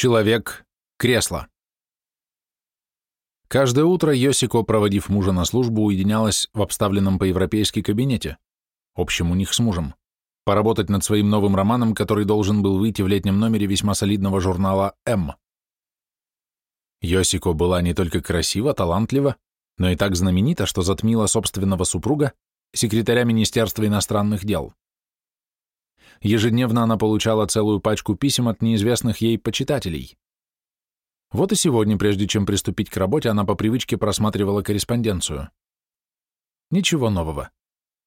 Человек – кресло. Каждое утро Йосико, проводив мужа на службу, уединялась в обставленном по-европейски кабинете, общем у них с мужем, поработать над своим новым романом, который должен был выйти в летнем номере весьма солидного журнала «М». Йосико была не только красива, талантлива, но и так знаменита, что затмила собственного супруга, секретаря Министерства иностранных дел. Ежедневно она получала целую пачку писем от неизвестных ей почитателей. Вот и сегодня, прежде чем приступить к работе, она по привычке просматривала корреспонденцию. Ничего нового.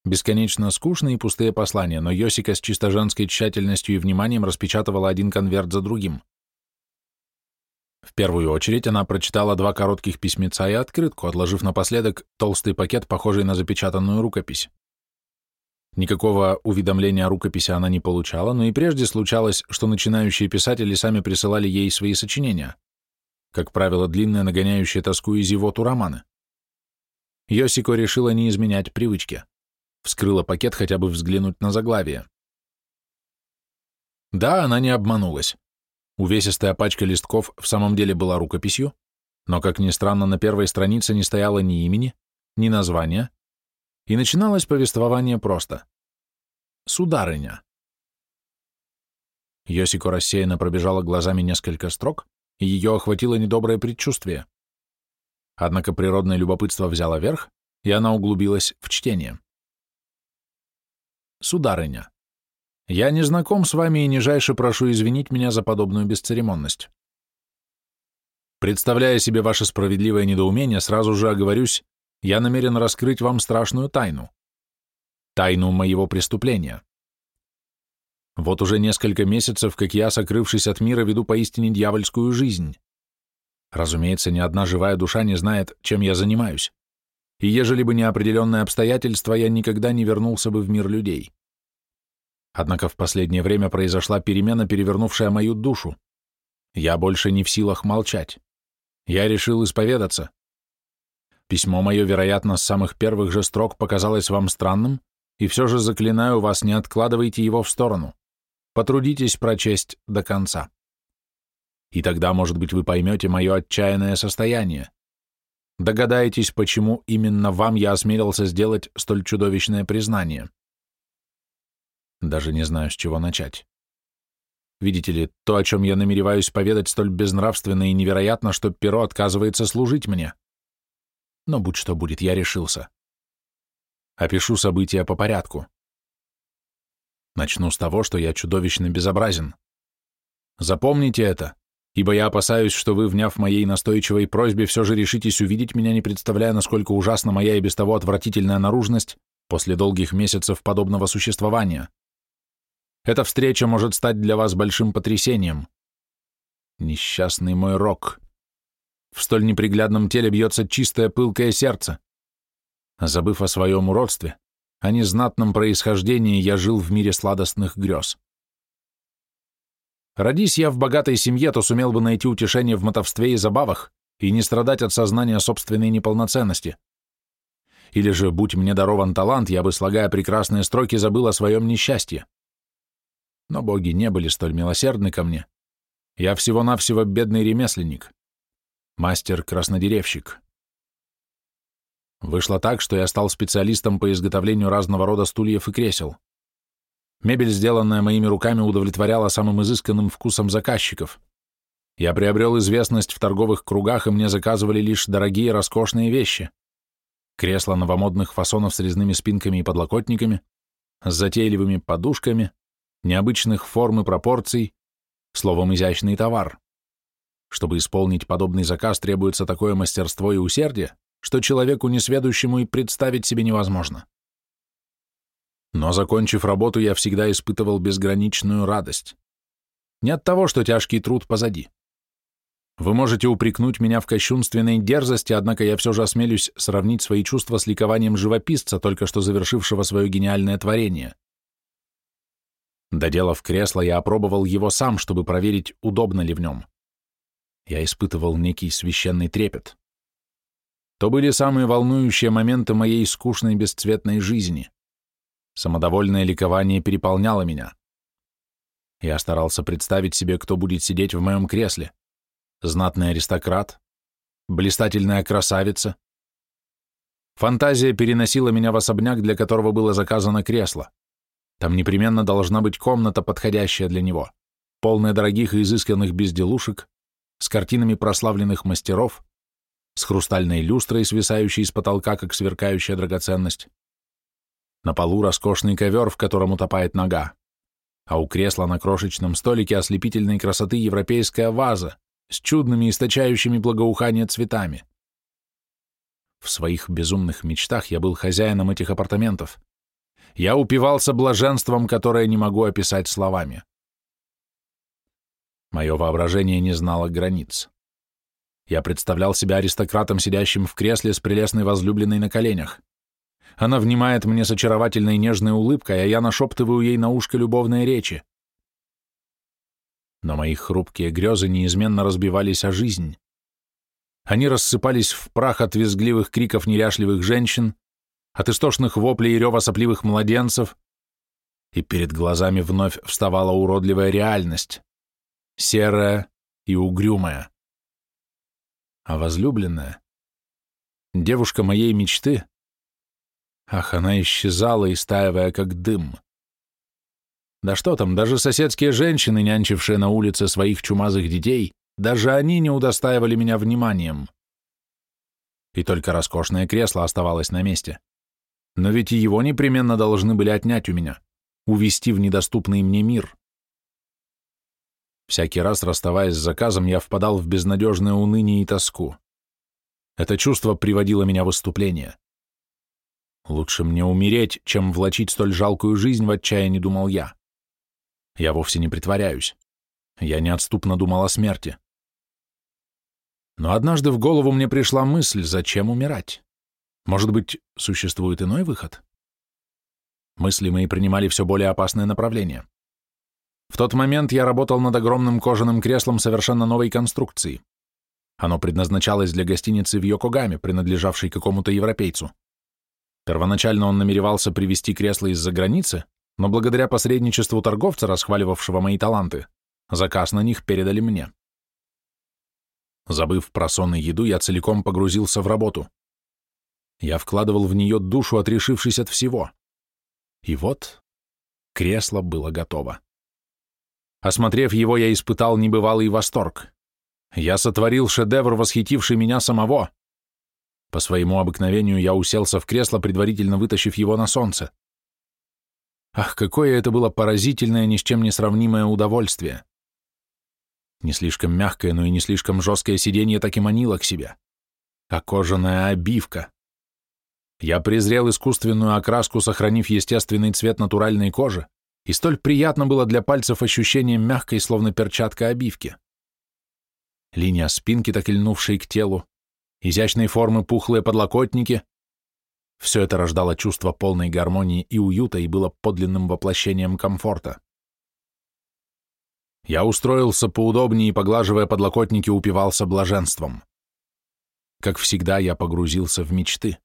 Бесконечно скучные и пустые послания, но Йосика с чисто женской тщательностью и вниманием распечатывала один конверт за другим. В первую очередь она прочитала два коротких письмеца и открытку, отложив напоследок толстый пакет, похожий на запечатанную рукопись. Никакого уведомления о рукописи она не получала, но и прежде случалось, что начинающие писатели сами присылали ей свои сочинения, как правило, длинные, нагоняющие тоску и зевоту романы. Йосико решила не изменять привычке. Вскрыла пакет хотя бы взглянуть на заглавие. Да, она не обманулась. Увесистая пачка листков в самом деле была рукописью, но, как ни странно, на первой странице не стояло ни имени, ни названия, и начиналось повествование просто. «Сударыня». Йосико рассеянно пробежала глазами несколько строк, и ее охватило недоброе предчувствие. Однако природное любопытство взяло верх, и она углубилась в чтение. «Сударыня, я не знаком с вами и нижайше прошу извинить меня за подобную бесцеремонность. Представляя себе ваше справедливое недоумение, сразу же оговорюсь, я намерен раскрыть вам страшную тайну. Тайну моего преступления. Вот уже несколько месяцев, как я, сокрывшись от мира, веду поистине дьявольскую жизнь. Разумеется, ни одна живая душа не знает, чем я занимаюсь. И ежели бы не определенные обстоятельства, я никогда не вернулся бы в мир людей. Однако в последнее время произошла перемена, перевернувшая мою душу. Я больше не в силах молчать. Я решил исповедаться. Письмо мое, вероятно, с самых первых же строк показалось вам странным, и все же заклинаю вас, не откладывайте его в сторону. Потрудитесь прочесть до конца. И тогда, может быть, вы поймете мое отчаянное состояние. Догадаетесь, почему именно вам я осмелился сделать столь чудовищное признание. Даже не знаю, с чего начать. Видите ли, то, о чем я намереваюсь поведать, столь безнравственно и невероятно, что перо отказывается служить мне. Но будь что будет, я решился. Опишу события по порядку. Начну с того, что я чудовищно безобразен. Запомните это, ибо я опасаюсь, что вы, вняв моей настойчивой просьбе, все же решитесь увидеть меня, не представляя, насколько ужасна моя и без того отвратительная наружность после долгих месяцев подобного существования. Эта встреча может стать для вас большим потрясением. Несчастный мой рок. В столь неприглядном теле бьется чистое пылкое сердце. Забыв о своем уродстве, о незнатном происхождении, я жил в мире сладостных грез. Родись я в богатой семье, то сумел бы найти утешение в мотовстве и забавах и не страдать от сознания собственной неполноценности. Или же, будь мне дарован талант, я бы, слагая прекрасные строки, забыл о своем несчастье. Но боги не были столь милосердны ко мне. Я всего-навсего бедный ремесленник мастер-краснодеревщик. Вышло так, что я стал специалистом по изготовлению разного рода стульев и кресел. Мебель, сделанная моими руками, удовлетворяла самым изысканным вкусом заказчиков. Я приобрел известность в торговых кругах, и мне заказывали лишь дорогие роскошные вещи. Кресла новомодных фасонов с резными спинками и подлокотниками, с затейливыми подушками, необычных форм и пропорций, словом, изящный товар. Чтобы исполнить подобный заказ, требуется такое мастерство и усердие, что человеку несведущему и представить себе невозможно. Но, закончив работу, я всегда испытывал безграничную радость. Не от того, что тяжкий труд позади. Вы можете упрекнуть меня в кощунственной дерзости, однако я все же осмелюсь сравнить свои чувства с ликованием живописца, только что завершившего свое гениальное творение. Доделав кресло, я опробовал его сам, чтобы проверить, удобно ли в нем я испытывал некий священный трепет. То были самые волнующие моменты моей скучной бесцветной жизни. Самодовольное ликование переполняло меня. Я старался представить себе, кто будет сидеть в моем кресле. Знатный аристократ, блистательная красавица. Фантазия переносила меня в особняк, для которого было заказано кресло. Там непременно должна быть комната, подходящая для него, полная дорогих и изысканных безделушек, с картинами прославленных мастеров, с хрустальной люстрой, свисающей с потолка, как сверкающая драгоценность. На полу роскошный ковер, в котором утопает нога, а у кресла на крошечном столике ослепительной красоты европейская ваза с чудными, источающими благоухание цветами. В своих безумных мечтах я был хозяином этих апартаментов. Я упивался блаженством, которое не могу описать словами. Мое воображение не знало границ. Я представлял себя аристократом, сидящим в кресле с прелестной возлюбленной на коленях. Она внимает мне с очаровательной нежной улыбкой, а я нашептываю ей на ушко любовные речи. Но мои хрупкие грезы неизменно разбивались о жизнь. Они рассыпались в прах от визгливых криков неряшливых женщин, от истошных воплей и рева сопливых младенцев, и перед глазами вновь вставала уродливая реальность, серая и угрюмая. А возлюбленная, девушка моей мечты, ах, она исчезала, истаивая как дым. Да что там, даже соседские женщины, нянчившие на улице своих чумазых детей, даже они не удостаивали меня вниманием. И только роскошное кресло оставалось на месте. Но ведь и его непременно должны были отнять у меня, увести в недоступный мне мир. Всякий раз, расставаясь с заказом, я впадал в безнадежное уныние и тоску. Это чувство приводило меня в выступление. Лучше мне умереть, чем влачить столь жалкую жизнь в отчаянии, думал я. Я вовсе не притворяюсь. Я неотступно думал о смерти. Но однажды в голову мне пришла мысль, зачем умирать? Может быть, существует иной выход? Мысли мои принимали все более опасное направление. В тот момент я работал над огромным кожаным креслом совершенно новой конструкции. Оно предназначалось для гостиницы в Йокогаме, принадлежавшей какому-то европейцу. Первоначально он намеревался привезти кресло из-за границы, но благодаря посредничеству торговца, расхваливавшего мои таланты, заказ на них передали мне. Забыв про сон и еду, я целиком погрузился в работу. Я вкладывал в нее душу, отрешившись от всего. И вот кресло было готово. Осмотрев его, я испытал небывалый восторг. Я сотворил шедевр, восхитивший меня самого. По своему обыкновению я уселся в кресло, предварительно вытащив его на солнце. Ах, какое это было поразительное, ни с чем не сравнимое удовольствие! Не слишком мягкое, но и не слишком жесткое сиденье так и манило к себе. А кожаная обивка. Я презрел искусственную окраску, сохранив естественный цвет натуральной кожи, и столь приятно было для пальцев ощущение мягкой, словно перчатка обивки. Линия спинки, так и льнувшей к телу, изящной формы пухлые подлокотники, все это рождало чувство полной гармонии и уюта и было подлинным воплощением комфорта. Я устроился поудобнее и, поглаживая подлокотники, упивался блаженством. Как всегда, я погрузился в мечты.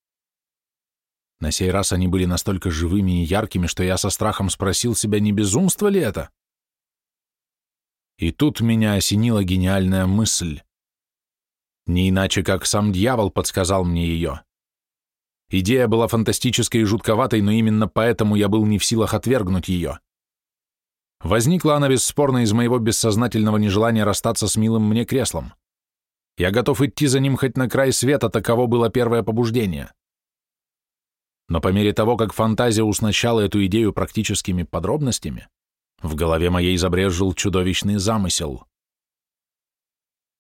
На сей раз они были настолько живыми и яркими, что я со страхом спросил себя, не безумство ли это? И тут меня осенила гениальная мысль. Не иначе, как сам дьявол подсказал мне ее. Идея была фантастической и жутковатой, но именно поэтому я был не в силах отвергнуть ее. Возникла она бесспорно из моего бессознательного нежелания расстаться с милым мне креслом. Я готов идти за ним хоть на край света, таково было первое побуждение. Но по мере того, как фантазия уснащала эту идею практическими подробностями, в голове моей забрежил чудовищный замысел.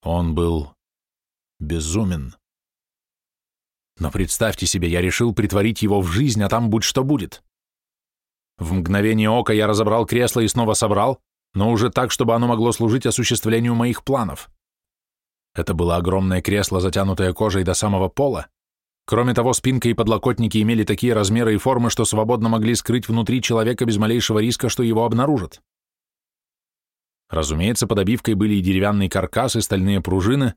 Он был безумен. Но представьте себе, я решил притворить его в жизнь, а там будь что будет. В мгновение ока я разобрал кресло и снова собрал, но уже так, чтобы оно могло служить осуществлению моих планов. Это было огромное кресло, затянутое кожей до самого пола. Кроме того, спинка и подлокотники имели такие размеры и формы, что свободно могли скрыть внутри человека без малейшего риска, что его обнаружат. Разумеется, под обивкой были и деревянный каркас, и стальные пружины,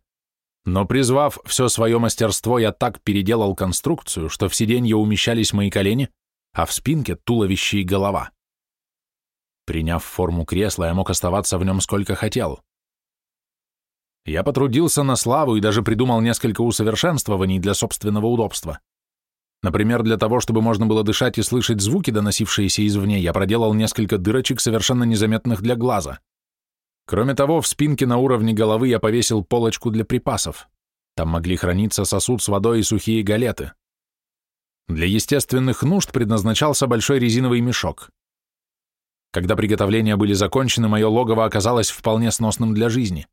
но призвав все свое мастерство, я так переделал конструкцию, что в сиденье умещались мои колени, а в спинке — туловище и голова. Приняв форму кресла, я мог оставаться в нем сколько хотел. Я потрудился на славу и даже придумал несколько усовершенствований для собственного удобства. Например, для того, чтобы можно было дышать и слышать звуки, доносившиеся извне, я проделал несколько дырочек, совершенно незаметных для глаза. Кроме того, в спинке на уровне головы я повесил полочку для припасов. Там могли храниться сосуд с водой и сухие галеты. Для естественных нужд предназначался большой резиновый мешок. Когда приготовления были закончены, мое логово оказалось вполне сносным для жизни.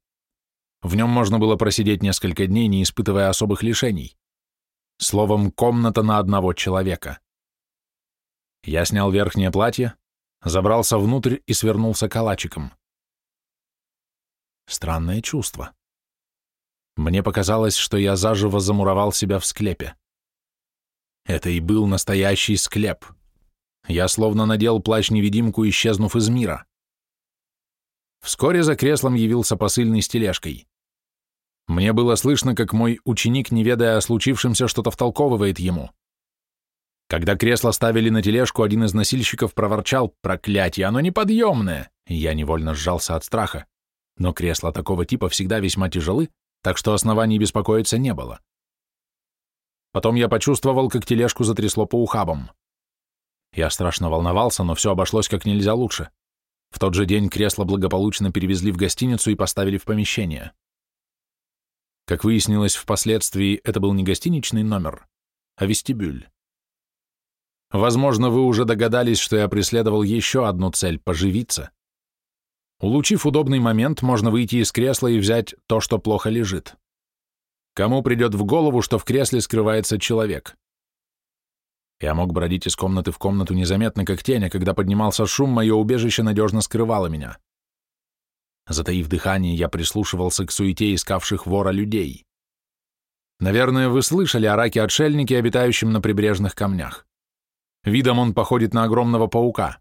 В нем можно было просидеть несколько дней, не испытывая особых лишений. Словом, комната на одного человека. Я снял верхнее платье, забрался внутрь и свернулся калачиком. Странное чувство. Мне показалось, что я заживо замуровал себя в склепе. Это и был настоящий склеп. Я словно надел плащ-невидимку, исчезнув из мира. Вскоре за креслом явился посыльный с тележкой. Мне было слышно, как мой ученик, не ведая о случившемся, что-то втолковывает ему. Когда кресло ставили на тележку, один из носильщиков проворчал «Проклятие, оно неподъемное!» я невольно сжался от страха. Но кресла такого типа всегда весьма тяжелы, так что оснований беспокоиться не было. Потом я почувствовал, как тележку затрясло по ухабам. Я страшно волновался, но все обошлось как нельзя лучше. В тот же день кресло благополучно перевезли в гостиницу и поставили в помещение. Как выяснилось впоследствии, это был не гостиничный номер, а вестибюль. Возможно, вы уже догадались, что я преследовал еще одну цель — поживиться. Улучив удобный момент, можно выйти из кресла и взять то, что плохо лежит. Кому придет в голову, что в кресле скрывается человек? Я мог бродить из комнаты в комнату незаметно, как тень, а когда поднимался шум, мое убежище надежно скрывало меня. Затаив дыхание, я прислушивался к суете искавших вора людей. Наверное, вы слышали о раке-отшельнике, обитающем на прибрежных камнях. Видом он походит на огромного паука.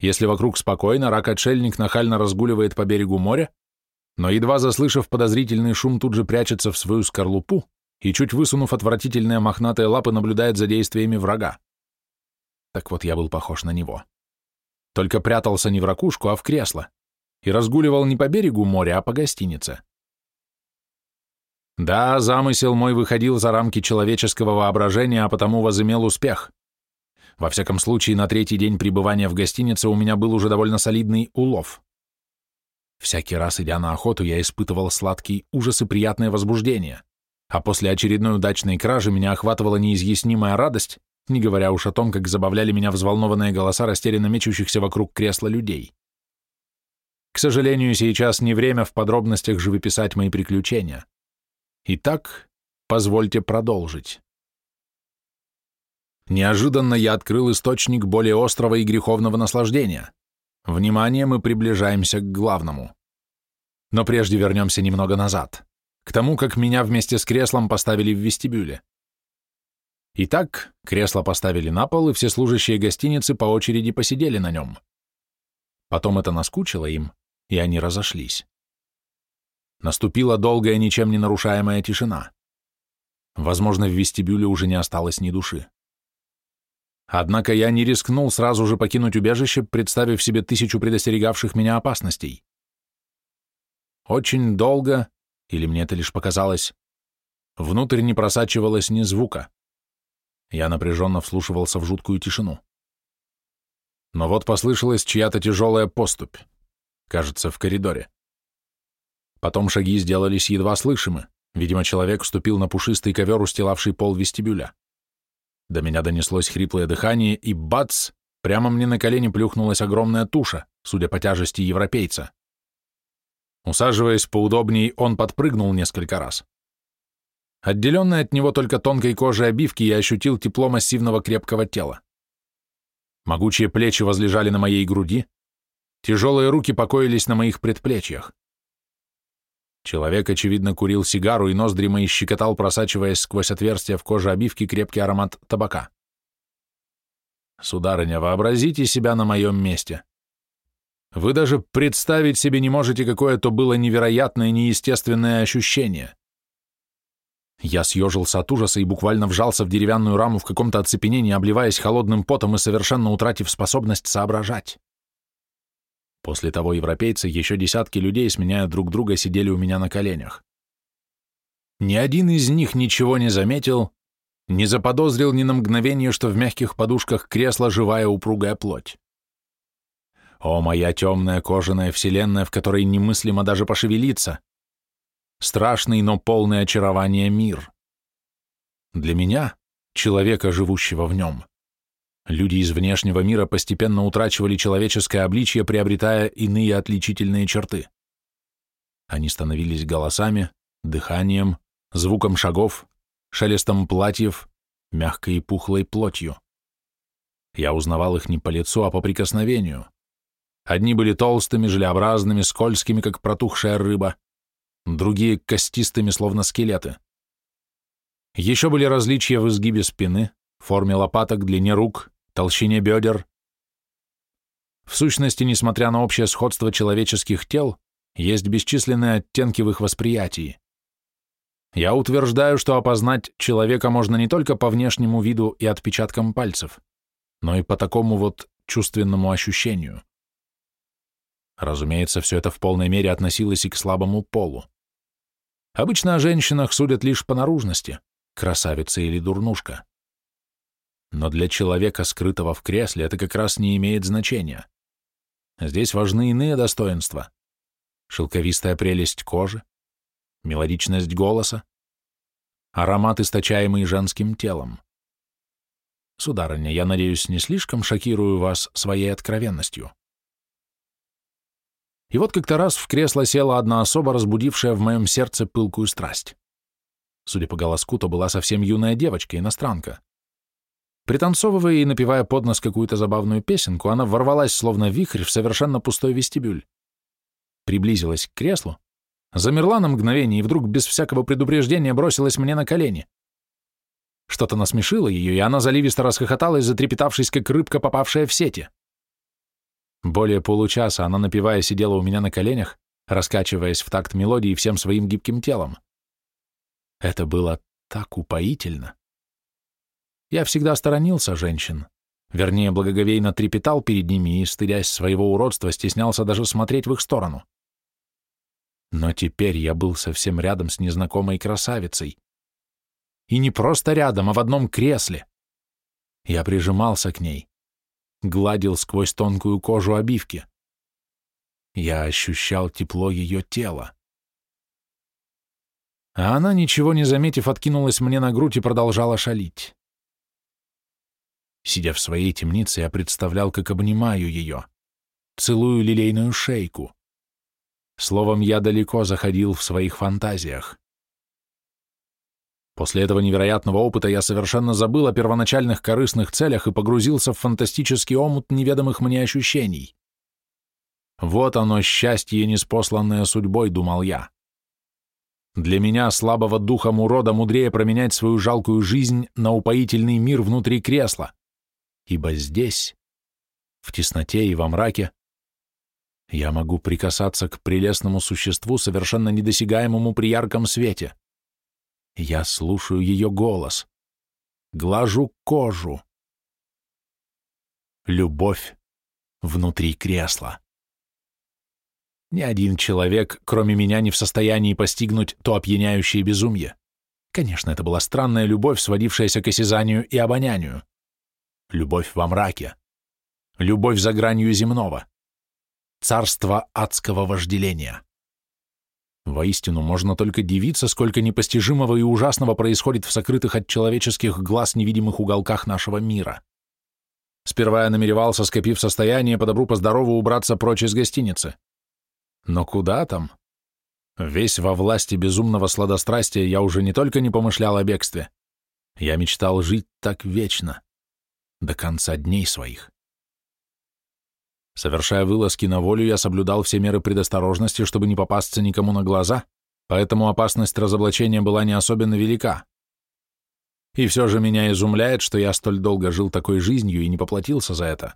Если вокруг спокойно, рак-отшельник нахально разгуливает по берегу моря, но едва заслышав подозрительный шум, тут же прячется в свою скорлупу и, чуть высунув отвратительные мохнатые лапы, наблюдает за действиями врага. Так вот, я был похож на него. Только прятался не в ракушку, а в кресло, и разгуливал не по берегу моря, а по гостинице. Да, замысел мой выходил за рамки человеческого воображения, а потому возымел успех. Во всяком случае, на третий день пребывания в гостинице у меня был уже довольно солидный улов. Всякий раз, идя на охоту, я испытывал сладкий ужас и приятное возбуждение, а после очередной удачной кражи меня охватывала неизъяснимая радость, не говоря уж о том, как забавляли меня взволнованные голоса растерянно мечущихся вокруг кресла людей. К сожалению, сейчас не время в подробностях живописать мои приключения. Итак, позвольте продолжить. Неожиданно я открыл источник более острого и греховного наслаждения. Внимание, мы приближаемся к главному. Но прежде вернемся немного назад, к тому, как меня вместе с креслом поставили в вестибюле. Итак, кресло поставили на пол, и все служащие гостиницы по очереди посидели на нем. Потом это наскучило им, и они разошлись. Наступила долгая, ничем не нарушаемая тишина. Возможно, в вестибюле уже не осталось ни души. Однако я не рискнул сразу же покинуть убежище, представив себе тысячу предостерегавших меня опасностей. Очень долго, или мне это лишь показалось, внутрь не просачивалось ни звука. Я напряженно вслушивался в жуткую тишину. Но вот послышалась чья-то тяжелая поступь, кажется, в коридоре. Потом шаги сделались едва слышимы. Видимо, человек вступил на пушистый ковер, устилавший пол вестибюля. До меня донеслось хриплое дыхание, и бац! Прямо мне на колени плюхнулась огромная туша, судя по тяжести европейца. Усаживаясь поудобней, он подпрыгнул несколько раз. Отделенный от него только тонкой кожей обивки, я ощутил тепло массивного крепкого тела. Могучие плечи возлежали на моей груди, тяжелые руки покоились на моих предплечьях. Человек, очевидно, курил сигару, и ноздри мои щекотал, просачиваясь сквозь отверстия в коже обивки крепкий аромат табака. Сударыня, вообразите себя на моем месте. Вы даже представить себе не можете, какое то было невероятное, неестественное ощущение. Я съежился от ужаса и буквально вжался в деревянную раму в каком-то оцепенении, обливаясь холодным потом и совершенно утратив способность соображать. После того европейцы еще десятки людей, сменяя друг друга, сидели у меня на коленях. Ни один из них ничего не заметил, не заподозрил ни на мгновение, что в мягких подушках кресла живая упругая плоть. О, моя темная кожаная вселенная, в которой немыслимо даже пошевелиться! Страшный, но полный очарования мир. Для меня, человека, живущего в нем, люди из внешнего мира постепенно утрачивали человеческое обличье, приобретая иные отличительные черты. Они становились голосами, дыханием, звуком шагов, шелестом платьев, мягкой и пухлой плотью. Я узнавал их не по лицу, а по прикосновению. Одни были толстыми, желеобразными, скользкими, как протухшая рыба, другие — костистыми, словно скелеты. Еще были различия в изгибе спины, форме лопаток, длине рук, толщине бедер. В сущности, несмотря на общее сходство человеческих тел, есть бесчисленные оттенки в их восприятии. Я утверждаю, что опознать человека можно не только по внешнему виду и отпечаткам пальцев, но и по такому вот чувственному ощущению. Разумеется, все это в полной мере относилось и к слабому полу. Обычно о женщинах судят лишь по наружности, красавица или дурнушка. Но для человека, скрытого в кресле, это как раз не имеет значения. Здесь важны иные достоинства. Шелковистая прелесть кожи, мелодичность голоса, аромат, источаемый женским телом. Сударыня, я надеюсь, не слишком шокирую вас своей откровенностью. И вот как-то раз в кресло села одна особа, разбудившая в моем сердце пылкую страсть. Судя по голоску, то была совсем юная девочка, иностранка. Пританцовывая и напевая под нос какую-то забавную песенку, она ворвалась, словно вихрь, в совершенно пустой вестибюль. Приблизилась к креслу, замерла на мгновение и вдруг без всякого предупреждения бросилась мне на колени. Что-то насмешило ее, и она заливисто расхохоталась, затрепетавшись, как рыбка, попавшая в сети. Более получаса она, напевая, сидела у меня на коленях, раскачиваясь в такт мелодии всем своим гибким телом. Это было так упоительно. Я всегда сторонился женщин, вернее, благоговейно трепетал перед ними и, стыдясь своего уродства, стеснялся даже смотреть в их сторону. Но теперь я был совсем рядом с незнакомой красавицей. И не просто рядом, а в одном кресле. Я прижимался к ней, гладил сквозь тонкую кожу обивки. Я ощущал тепло ее тела. А она, ничего не заметив, откинулась мне на грудь и продолжала шалить. Сидя в своей темнице, я представлял, как обнимаю ее, целую лилейную шейку. Словом, я далеко заходил в своих фантазиях. После этого невероятного опыта я совершенно забыл о первоначальных корыстных целях и погрузился в фантастический омут неведомых мне ощущений. Вот оно, счастье, неспосланное судьбой, думал я. Для меня, слабого духом урода, мудрее променять свою жалкую жизнь на упоительный мир внутри кресла, ибо здесь, в тесноте и во мраке, я могу прикасаться к прелестному существу, совершенно недосягаемому при ярком свете. Я слушаю ее голос, глажу кожу. Любовь внутри кресла. Ни один человек, кроме меня, не в состоянии постигнуть то опьяняющее безумие. Конечно, это была странная любовь, сводившаяся к осязанию и обонянию. Любовь во мраке. Любовь за гранью земного. Царство адского вожделения. Воистину, можно только дивиться, сколько непостижимого и ужасного происходит в сокрытых от человеческих глаз невидимых уголках нашего мира. Сперва я намеревался, скопив состояние, по добру по здорову убраться прочь из гостиницы. Но куда там? Весь во власти безумного сладострастия я уже не только не помышлял о бегстве, я мечтал жить так вечно, до конца дней своих. Совершая вылазки на волю, я соблюдал все меры предосторожности, чтобы не попасться никому на глаза, поэтому опасность разоблачения была не особенно велика. И все же меня изумляет, что я столь долго жил такой жизнью и не поплатился за это.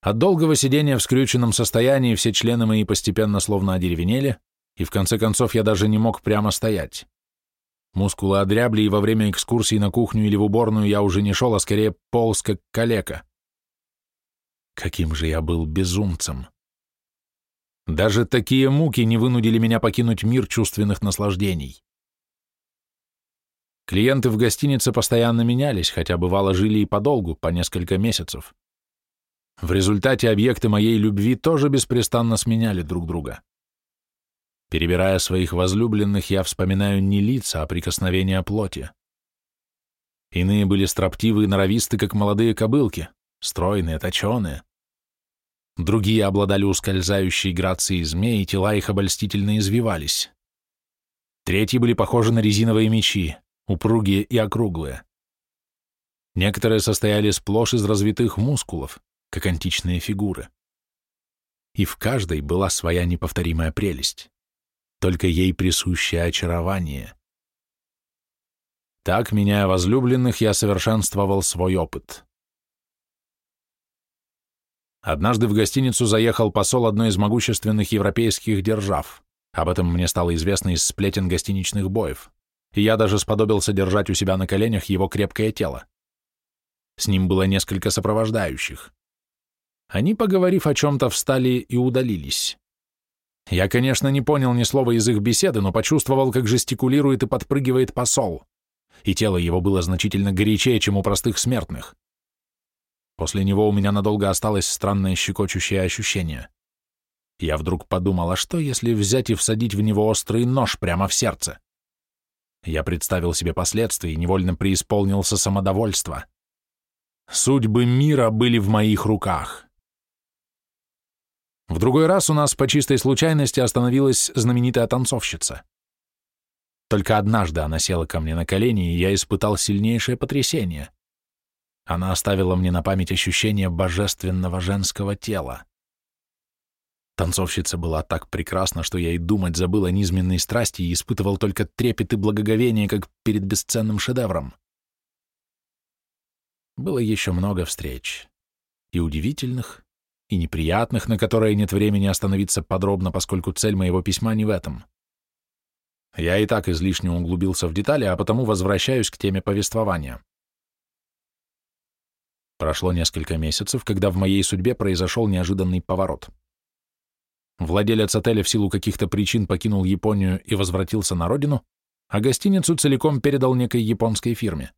От долгого сидения в скрюченном состоянии все члены мои постепенно словно одеревенели, и в конце концов я даже не мог прямо стоять. Мускулы одрябли, и во время экскурсии на кухню или в уборную я уже не шел, а скорее полз, как калека. Каким же я был безумцем! Даже такие муки не вынудили меня покинуть мир чувственных наслаждений. Клиенты в гостинице постоянно менялись, хотя бывало жили и подолгу, по несколько месяцев. В результате объекты моей любви тоже беспрестанно сменяли друг друга. Перебирая своих возлюбленных, я вспоминаю не лица, а прикосновения плоти. Иные были строптивы и норовисты, как молодые кобылки, стройные, точеные. Другие обладали ускользающей грацией змей, и тела их обольстительно извивались. Третьи были похожи на резиновые мечи, упругие и округлые. Некоторые состояли сплошь из развитых мускулов, как античные фигуры. И в каждой была своя неповторимая прелесть, только ей присущее очарование. Так, меняя возлюбленных, я совершенствовал свой опыт. Однажды в гостиницу заехал посол одной из могущественных европейских держав. Об этом мне стало известно из сплетен гостиничных боев, и я даже сподобился держать у себя на коленях его крепкое тело. С ним было несколько сопровождающих. Они, поговорив о чем-то, встали и удалились. Я, конечно, не понял ни слова из их беседы, но почувствовал, как жестикулирует и подпрыгивает посол, и тело его было значительно горячее, чем у простых смертных. После него у меня надолго осталось странное щекочущее ощущение. Я вдруг подумал, а что, если взять и всадить в него острый нож прямо в сердце? Я представил себе последствия и невольно преисполнился самодовольства. Судьбы мира были в моих руках. В другой раз у нас по чистой случайности остановилась знаменитая танцовщица. Только однажды она села ко мне на колени, и я испытал сильнейшее потрясение. Она оставила мне на память ощущение божественного женского тела. Танцовщица была так прекрасна, что я и думать забыл о низменной страсти и испытывал только трепет и благоговение, как перед бесценным шедевром. Было еще много встреч. И удивительных, и неприятных, на которые нет времени остановиться подробно, поскольку цель моего письма не в этом. Я и так излишне углубился в детали, а потому возвращаюсь к теме повествования. Прошло несколько месяцев, когда в моей судьбе произошел неожиданный поворот. Владелец отеля в силу каких-то причин покинул Японию и возвратился на родину, а гостиницу целиком передал некой японской фирме.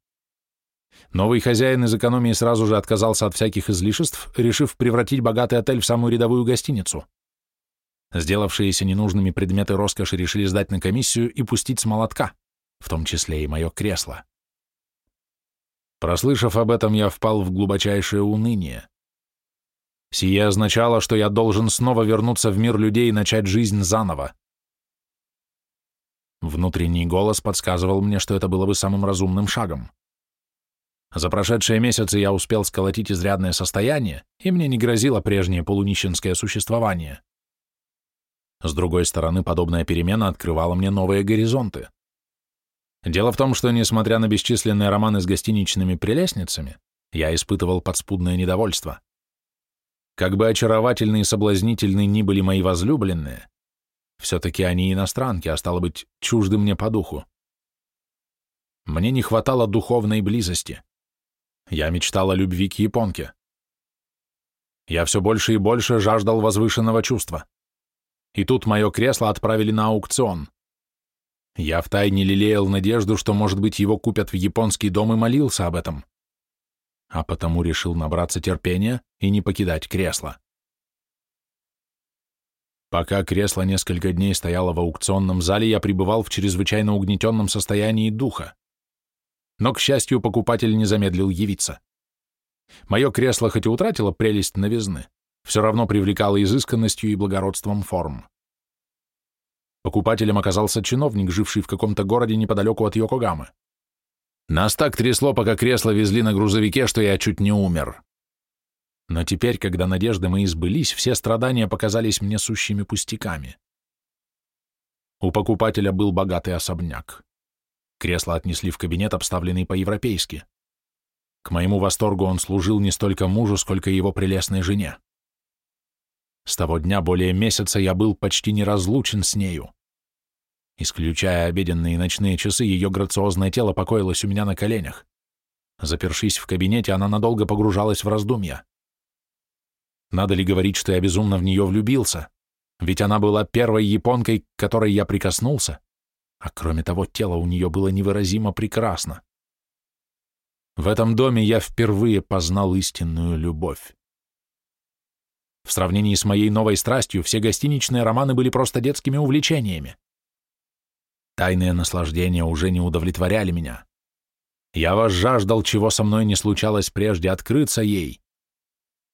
Новый хозяин из экономии сразу же отказался от всяких излишеств, решив превратить богатый отель в самую рядовую гостиницу. Сделавшиеся ненужными предметы роскоши решили сдать на комиссию и пустить с молотка, в том числе и мое кресло. Прослышав об этом, я впал в глубочайшее уныние. Сие означало, что я должен снова вернуться в мир людей и начать жизнь заново. Внутренний голос подсказывал мне, что это было бы самым разумным шагом. За прошедшие месяцы я успел сколотить изрядное состояние, и мне не грозило прежнее полунищенское существование. С другой стороны, подобная перемена открывала мне новые горизонты. Дело в том, что, несмотря на бесчисленные романы с гостиничными прелестницами, я испытывал подспудное недовольство. Как бы очаровательны и соблазнительны ни были мои возлюбленные, все-таки они иностранки, а стало быть, чужды мне по духу. Мне не хватало духовной близости. Я мечтал о любви к японке. Я все больше и больше жаждал возвышенного чувства. И тут мое кресло отправили на аукцион. Я втайне лелеял надежду, что, может быть, его купят в японский дом и молился об этом. А потому решил набраться терпения и не покидать кресло. Пока кресло несколько дней стояло в аукционном зале, я пребывал в чрезвычайно угнетенном состоянии духа. Но, к счастью, покупатель не замедлил явиться. Мое кресло хоть и утратило прелесть новизны, все равно привлекало изысканностью и благородством форм. Покупателем оказался чиновник, живший в каком-то городе неподалеку от Йокогамы. Нас так трясло, пока кресло везли на грузовике, что я чуть не умер. Но теперь, когда надежды мои сбылись, все страдания показались мне сущими пустяками. У покупателя был богатый особняк. Кресло отнесли в кабинет, обставленный по-европейски. К моему восторгу он служил не столько мужу, сколько его прелестной жене. С того дня более месяца я был почти неразлучен с нею. Исключая обеденные и ночные часы, ее грациозное тело покоилось у меня на коленях. Запершись в кабинете, она надолго погружалась в раздумья. Надо ли говорить, что я безумно в нее влюбился? Ведь она была первой японкой, к которой я прикоснулся, а кроме того, тело у нее было невыразимо прекрасно. В этом доме я впервые познал истинную любовь. В сравнении с моей новой страстью, все гостиничные романы были просто детскими увлечениями. Тайные наслаждения уже не удовлетворяли меня. Я возжаждал, чего со мной не случалось прежде, открыться ей,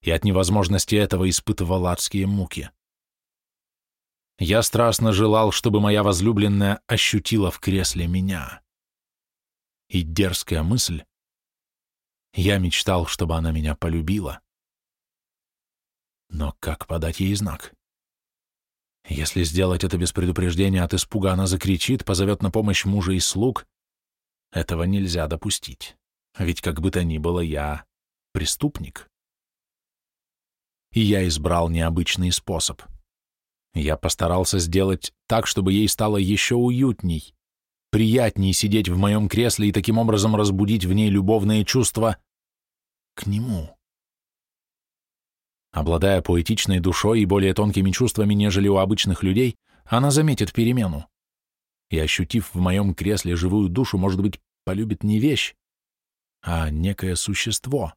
и от невозможности этого испытывал адские муки. Я страстно желал, чтобы моя возлюбленная ощутила в кресле меня. И дерзкая мысль, я мечтал, чтобы она меня полюбила. Но как подать ей знак? Если сделать это без предупреждения от испуга, она закричит, позовет на помощь мужа и слуг. Этого нельзя допустить. Ведь как бы то ни было, я преступник. И я избрал необычный способ. Я постарался сделать так, чтобы ей стало еще уютней, приятней сидеть в моем кресле и таким образом разбудить в ней любовные чувства к нему. Обладая поэтичной душой и более тонкими чувствами, нежели у обычных людей, она заметит перемену. И, ощутив в моем кресле живую душу, может быть, полюбит не вещь, а некое существо.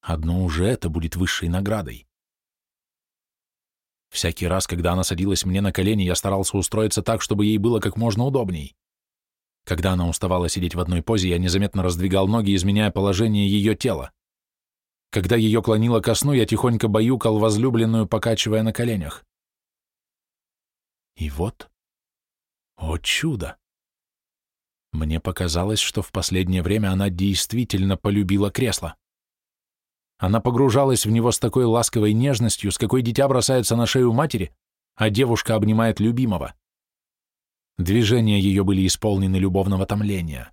Одно уже это будет высшей наградой. Всякий раз, когда она садилась мне на колени, я старался устроиться так, чтобы ей было как можно удобней. Когда она уставала сидеть в одной позе, я незаметно раздвигал ноги, изменяя положение ее тела. Когда ее клонило ко сну, я тихонько баюкал возлюбленную, покачивая на коленях. И вот, о чудо! Мне показалось, что в последнее время она действительно полюбила кресло. Она погружалась в него с такой ласковой нежностью, с какой дитя бросается на шею матери, а девушка обнимает любимого. Движения ее были исполнены любовного томления.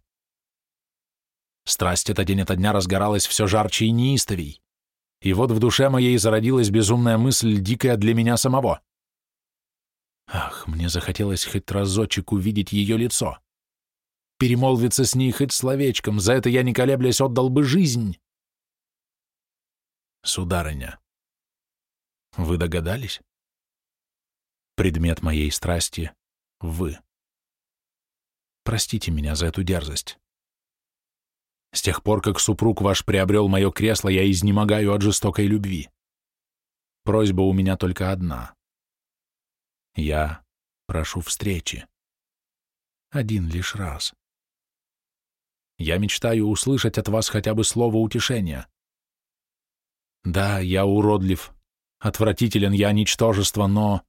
Страсть эта день ото дня разгоралась все жарче и неистовей. И вот в душе моей зародилась безумная мысль, дикая для меня самого. Ах, мне захотелось хоть разочек увидеть ее лицо. Перемолвиться с ней хоть словечком, за это я, не колеблясь, отдал бы жизнь. Сударыня, вы догадались? Предмет моей страсти — вы. Простите меня за эту дерзость. С тех пор, как супруг ваш приобрел мое кресло, я изнемогаю от жестокой любви. Просьба у меня только одна. Я прошу встречи. Один лишь раз. Я мечтаю услышать от вас хотя бы слово утешения. Да, я уродлив, отвратителен я ничтожество, но...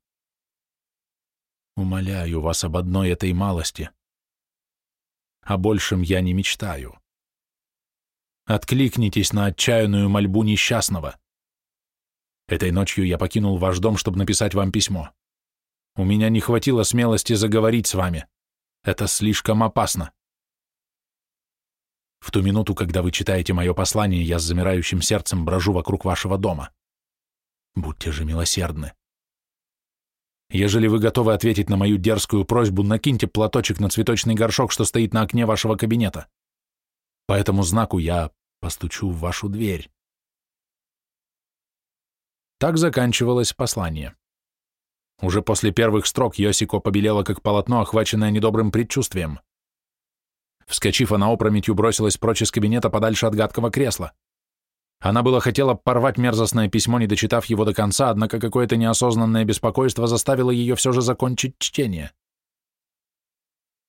Умоляю вас об одной этой малости. О большем я не мечтаю. Откликнитесь на отчаянную мольбу несчастного. Этой ночью я покинул ваш дом, чтобы написать вам письмо. У меня не хватило смелости заговорить с вами. Это слишком опасно. В ту минуту, когда вы читаете мое послание, я с замирающим сердцем брожу вокруг вашего дома. Будьте же милосердны. Ежели вы готовы ответить на мою дерзкую просьбу, накиньте платочек на цветочный горшок, что стоит на окне вашего кабинета. По этому знаку я постучу в вашу дверь. Так заканчивалось послание. Уже после первых строк Йосико побелела, как полотно, охваченное недобрым предчувствием. Вскочив, она опрометью бросилась прочь из кабинета подальше от гадкого кресла. Она было хотела порвать мерзостное письмо, не дочитав его до конца, однако какое-то неосознанное беспокойство заставило ее все же закончить чтение.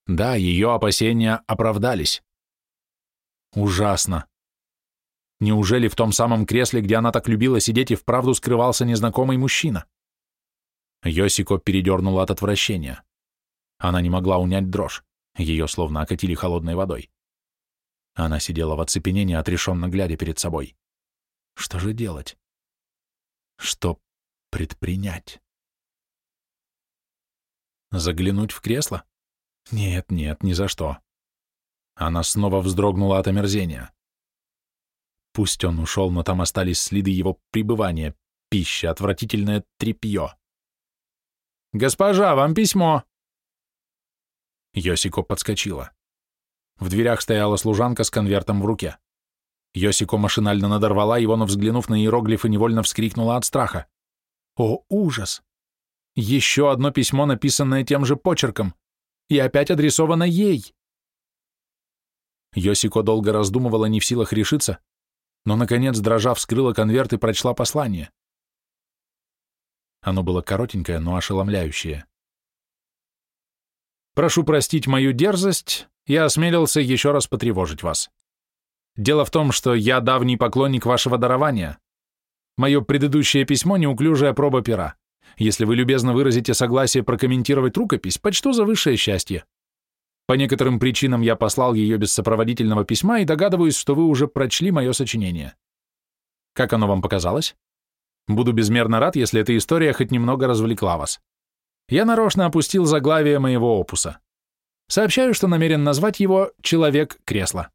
Да, ее опасения оправдались. Ужасно. Неужели в том самом кресле, где она так любила сидеть, и вправду скрывался незнакомый мужчина? Йосико передернула от отвращения. Она не могла унять дрожь. Ее словно окатили холодной водой. Она сидела в оцепенении, отрешенно глядя перед собой. Что же делать? Что предпринять? Заглянуть в кресло? Нет, нет, ни за что. Она снова вздрогнула от омерзения. Пусть он ушел, но там остались следы его пребывания, пища, отвратительное тряпье. «Госпожа, вам письмо!» Йосико подскочила. В дверях стояла служанка с конвертом в руке. Йосико машинально надорвала его, но, взглянув на иероглифы, невольно вскрикнула от страха. О, ужас! Еще одно письмо, написанное тем же почерком, и опять адресовано ей. Йосико долго раздумывала, не в силах решиться, но, наконец, дрожа, вскрыла конверт и прочла послание. Оно было коротенькое, но ошеломляющее. «Прошу простить мою дерзость, я осмелился еще раз потревожить вас. Дело в том, что я давний поклонник вашего дарования. Мое предыдущее письмо — неуклюжая проба пера. Если вы любезно выразите согласие прокомментировать рукопись, почту за высшее счастье. По некоторым причинам я послал ее без сопроводительного письма и догадываюсь, что вы уже прочли мое сочинение. Как оно вам показалось? Буду безмерно рад, если эта история хоть немного развлекла вас. Я нарочно опустил заглавие моего опуса. Сообщаю, что намерен назвать его «Человек-кресло».